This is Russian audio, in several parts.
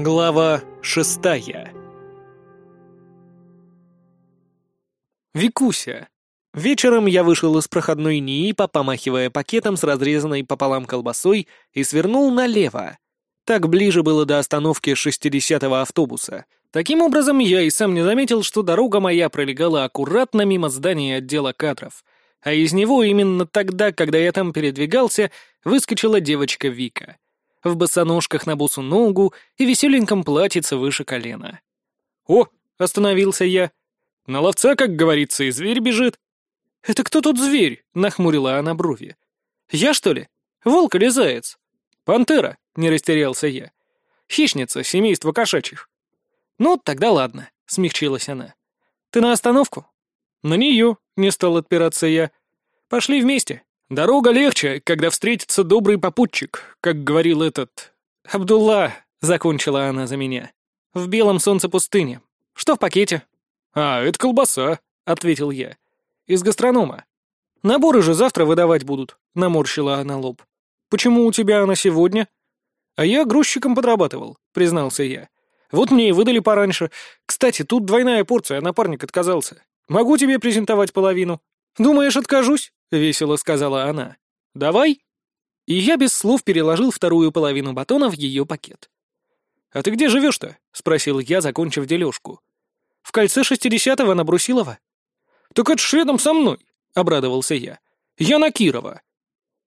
Глава шестая Викуся. Вечером я вышел из проходной НИИПа, помахивая пакетом с разрезанной пополам колбасой, и свернул налево. Так ближе было до остановки 60-го автобуса. Таким образом, я и сам не заметил, что дорога моя пролегала аккуратно мимо здания отдела кадров, а из него именно тогда, когда я там передвигался, выскочила девочка Вика. В босоножках на босу ногу и веселеньком платьице выше колена. «О!» — остановился я. «На ловца, как говорится, и зверь бежит». «Это кто тут зверь?» — нахмурила она брови. «Я, что ли? Волк или заяц?» «Пантера», — не растерялся я. «Хищница, семейство кошачьих». «Ну, тогда ладно», — смягчилась она. «Ты на остановку?» «На нее», — не стал отпираться я. «Пошли вместе. Дорога легче, когда встретится добрый попутчик, как говорил этот... Абдулла», — закончила она за меня. «В белом солнце пустыни. Что в пакете?» «А, это колбаса», — ответил я. «Из гастронома». «Наборы же завтра выдавать будут», — наморщила она лоб. «Почему у тебя она сегодня?» «А я грузчиком подрабатывал», — признался я. «Вот мне и выдали пораньше. Кстати, тут двойная порция, напарник отказался. Могу тебе презентовать половину». «Думаешь, откажусь?» — весело сказала она. «Давай?» И я без слов переложил вторую половину батона в ее пакет. «А ты где живешь-то?» — спросил я, закончив дележку. «В кольце шестидесятого на Брусилова». «Так это ж со мной», — обрадовался я. «Я на Кирова».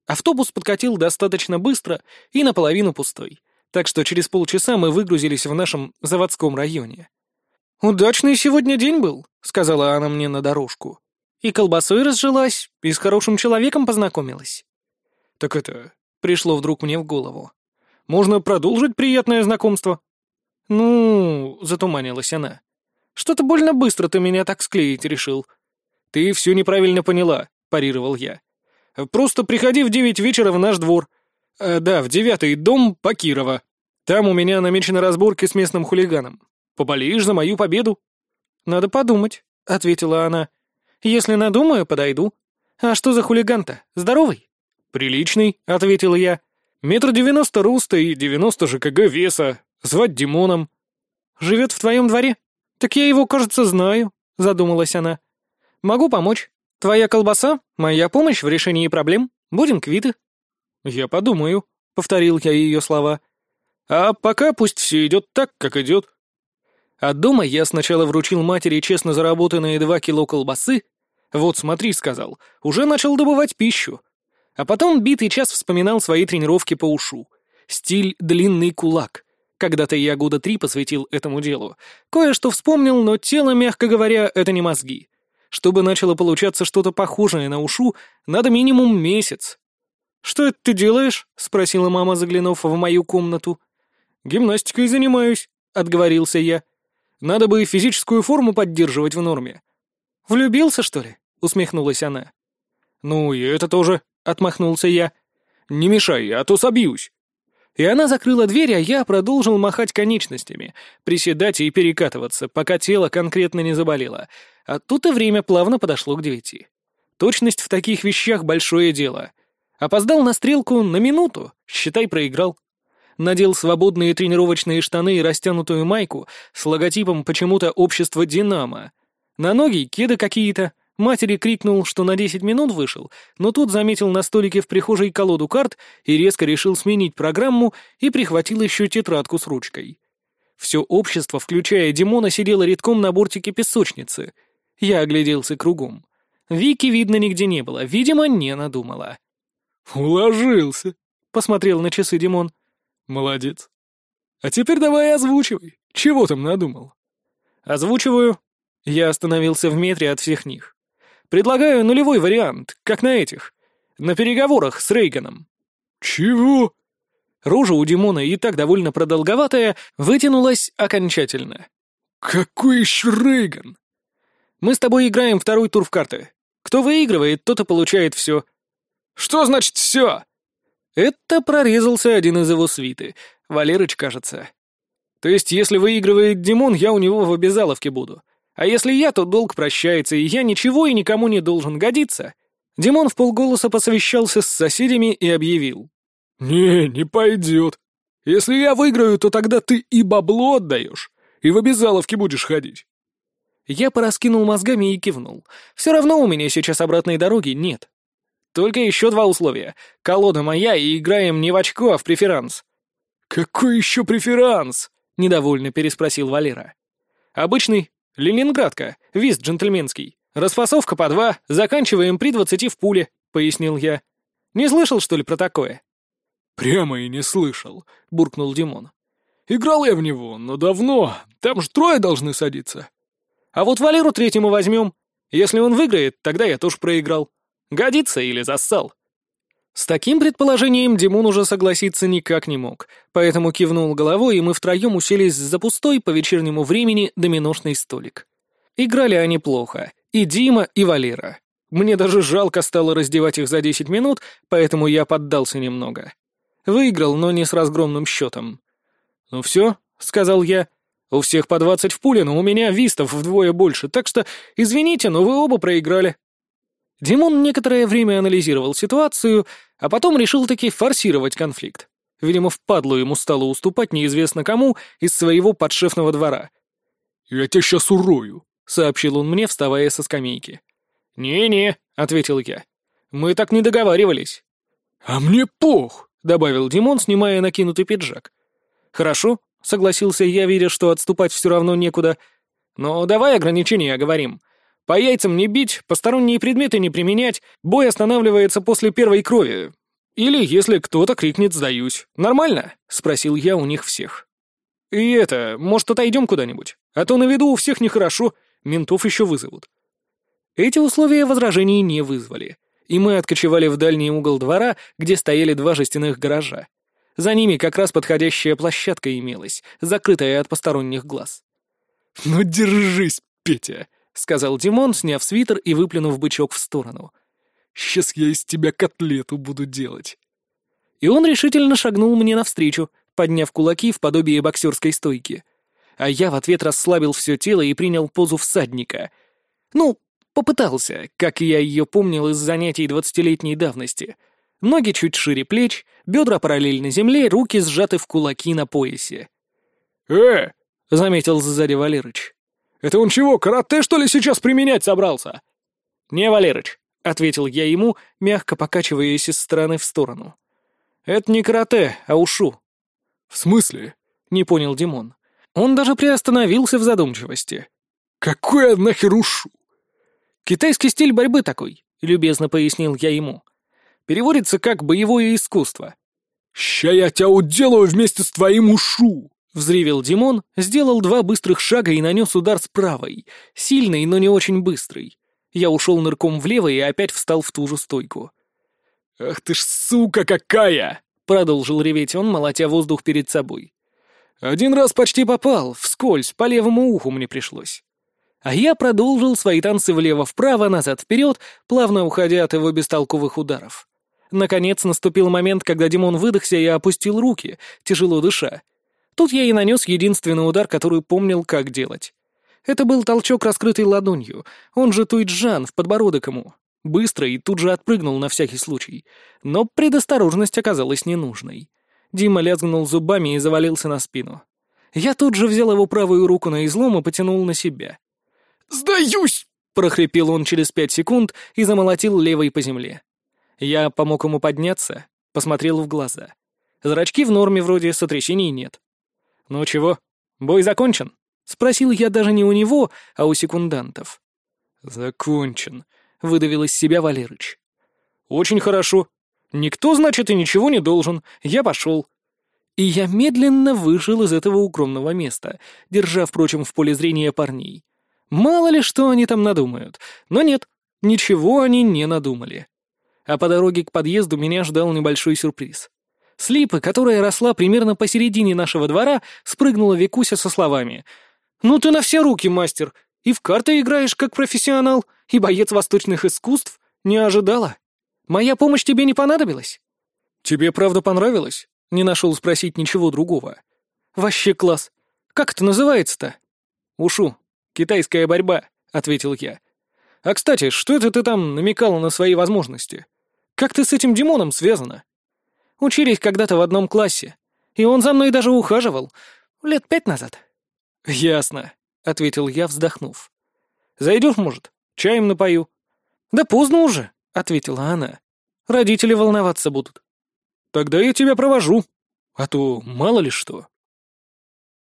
Автобус подкатил достаточно быстро и наполовину пустой, так что через полчаса мы выгрузились в нашем заводском районе. «Удачный сегодня день был», — сказала она мне на дорожку. «И колбасой разжилась, и с хорошим человеком познакомилась». «Так это...» — пришло вдруг мне в голову. «Можно продолжить приятное знакомство?» «Ну...» — затуманилась она. «Что-то больно быстро ты меня так склеить решил». «Ты все неправильно поняла», — парировал я. «Просто приходи в девять вечера в наш двор. А, да, в девятый дом Пакирова. Там у меня намечены разборки с местным хулиганом. Поболеешь за мою победу?» «Надо подумать», — ответила она. «Если надумаю, подойду. А что за хулиган-то? Здоровый?» «Приличный», — ответил я. «Метр девяносто роста и девяносто же кг веса. Звать Димоном». «Живет в твоем дворе? Так я его, кажется, знаю», — задумалась она. «Могу помочь. Твоя колбаса — моя помощь в решении проблем. Будем квиты». «Я подумаю», — повторил я ее слова. «А пока пусть все идет так, как идет». От дома я сначала вручил матери честно заработанные два кило колбасы. «Вот смотри», — сказал, — «уже начал добывать пищу». А потом битый час вспоминал свои тренировки по ушу. Стиль «длинный кулак». Когда-то я года три посвятил этому делу. Кое-что вспомнил, но тело, мягко говоря, это не мозги. Чтобы начало получаться что-то похожее на ушу, надо минимум месяц. «Что это ты делаешь?» — спросила мама, заглянув в мою комнату. «Гимнастикой занимаюсь», — отговорился я. Надо бы и физическую форму поддерживать в норме». «Влюбился, что ли?» — усмехнулась она. «Ну, и это тоже», — отмахнулся я. «Не мешай, а то собьюсь». И она закрыла дверь, а я продолжил махать конечностями, приседать и перекатываться, пока тело конкретно не заболело. А тут и время плавно подошло к девяти. Точность в таких вещах — большое дело. Опоздал на стрелку на минуту, считай, проиграл надел свободные тренировочные штаны и растянутую майку с логотипом почему-то общества «Динамо». На ноги кеды какие-то. Матери крикнул, что на 10 минут вышел, но тут заметил на столике в прихожей колоду карт и резко решил сменить программу и прихватил еще тетрадку с ручкой. Все общество, включая Димона, сидело редком на бортике песочницы. Я огляделся кругом. Вики видно нигде не было, видимо, не надумала. «Уложился», — посмотрел на часы Димон. Молодец. А теперь давай озвучивай. Чего там надумал? Озвучиваю. Я остановился в метре от всех них. Предлагаю нулевой вариант, как на этих. На переговорах с Рейганом. Чего? Рожа у Димона и так довольно продолговатая вытянулась окончательно. Какой еще Рейган? Мы с тобой играем второй тур в карты. Кто выигрывает, тот и получает все. Что значит все? Это прорезался один из его свиты. Валерыч, кажется. То есть, если выигрывает Димон, я у него в обязаловке буду. А если я, то долг прощается, и я ничего и никому не должен годиться. Димон в полголоса посовещался с соседями и объявил. «Не, не пойдет». Если я выиграю, то тогда ты и бабло отдаешь, и в обязаловке будешь ходить». Я пораскинул мозгами и кивнул. Все равно у меня сейчас обратной дороги нет. Только еще два условия. Колода моя, и играем не в очко, а в преферанс. «Какой еще преферанс?» — недовольно переспросил Валера. «Обычный. Ленинградка. Вист джентльменский. Расфасовка по два. Заканчиваем при двадцати в пуле», — пояснил я. «Не слышал, что ли, про такое?» «Прямо и не слышал», — буркнул Димон. «Играл я в него, но давно. Там же трое должны садиться». «А вот Валеру третьему возьмем. Если он выиграет, тогда я тоже проиграл. Годится или зассал?» С таким предположением Димон уже согласиться никак не мог, поэтому кивнул головой, и мы втроем уселись за пустой по вечернему времени доминошный столик. Играли они плохо, и Дима, и Валера. Мне даже жалко стало раздевать их за 10 минут, поэтому я поддался немного. Выиграл, но не с разгромным счетом. «Ну все», — сказал я, — «у всех по 20 в пуле, но у меня вистов вдвое больше, так что, извините, но вы оба проиграли». Димон некоторое время анализировал ситуацию, а потом решил таки форсировать конфликт. Видимо, впадлу ему стало уступать неизвестно кому из своего подшефного двора. «Я тебя сейчас урою», — сообщил он мне, вставая со скамейки. «Не-не», — ответил я. «Мы так не договаривались». «А мне пох», — добавил Димон, снимая накинутый пиджак. «Хорошо», — согласился я, видя, что отступать все равно некуда. «Но давай ограничения оговорим. По яйцам не бить, посторонние предметы не применять, бой останавливается после первой крови. Или если кто-то крикнет «сдаюсь». Нормально?» — спросил я у них всех. «И это, может, отойдем куда-нибудь? А то на виду у всех нехорошо, ментов еще вызовут». Эти условия возражений не вызвали, и мы откочевали в дальний угол двора, где стояли два жестяных гаража. За ними как раз подходящая площадка имелась, закрытая от посторонних глаз. «Ну держись, Петя!» — сказал Димон, сняв свитер и выплюнув бычок в сторону. «Сейчас я из тебя котлету буду делать». И он решительно шагнул мне навстречу, подняв кулаки в подобие боксерской стойки. А я в ответ расслабил все тело и принял позу всадника. Ну, попытался, как я ее помнил из занятий двадцатилетней давности. Ноги чуть шире плеч, бедра параллельно земле, руки сжаты в кулаки на поясе. «Э!» — заметил сзади Валерыч. Это он чего, карате, что ли, сейчас применять собрался?» «Не, Валерыч», — ответил я ему, мягко покачиваясь из стороны в сторону. «Это не карате, а ушу». «В смысле?» — не понял Димон. Он даже приостановился в задумчивости. «Какой нахер ушу?» «Китайский стиль борьбы такой», — любезно пояснил я ему. «Переводится как «боевое искусство». «Ща я тебя уделаю вместе с твоим ушу!» Взревел Димон, сделал два быстрых шага и нанес удар с правой, сильный, но не очень быстрый. Я ушел нырком влево и опять встал в ту же стойку. «Ах ты ж сука какая!» — продолжил реветь он, молотя воздух перед собой. «Один раз почти попал, вскользь, по левому уху мне пришлось». А я продолжил свои танцы влево-вправо, назад-вперед, плавно уходя от его бестолковых ударов. Наконец наступил момент, когда Димон выдохся и опустил руки, тяжело дыша. Тут я и нанес единственный удар, который помнил, как делать. Это был толчок раскрытой ладонью, он же Туйджан в подбородок ему. Быстро и тут же отпрыгнул на всякий случай. Но предосторожность оказалась ненужной. Дима лязгнул зубами и завалился на спину. Я тут же взял его правую руку на излом и потянул на себя. «Сдаюсь!» — прохрипел он через пять секунд и замолотил левой по земле. Я помог ему подняться, посмотрел в глаза. Зрачки в норме вроде, сотрясений нет. «Ну чего, бой закончен?» — спросил я даже не у него, а у секундантов. «Закончен», — выдавил из себя Валерыч. «Очень хорошо. Никто, значит, и ничего не должен. Я пошел». И я медленно вышел из этого укромного места, держа, впрочем, в поле зрения парней. Мало ли что они там надумают. Но нет, ничего они не надумали. А по дороге к подъезду меня ждал небольшой сюрприз. С липы, которая росла примерно посередине нашего двора, спрыгнула Викуся со словами. «Ну ты на все руки, мастер! И в карты играешь как профессионал, и боец восточных искусств. Не ожидала. Моя помощь тебе не понадобилась?» «Тебе правда понравилось?» Не нашел спросить ничего другого. «Вообще класс. Как это называется-то?» «Ушу. Китайская борьба», — ответил я. «А кстати, что это ты там намекала на свои возможности? Как ты с этим Димоном связана?» Учились когда-то в одном классе. И он за мной даже ухаживал. Лет пять назад». «Ясно», — ответил я, вздохнув. «Зайдешь, может? Чаем напою?» «Да поздно уже», — ответила она. «Родители волноваться будут». «Тогда я тебя провожу. А то мало ли что».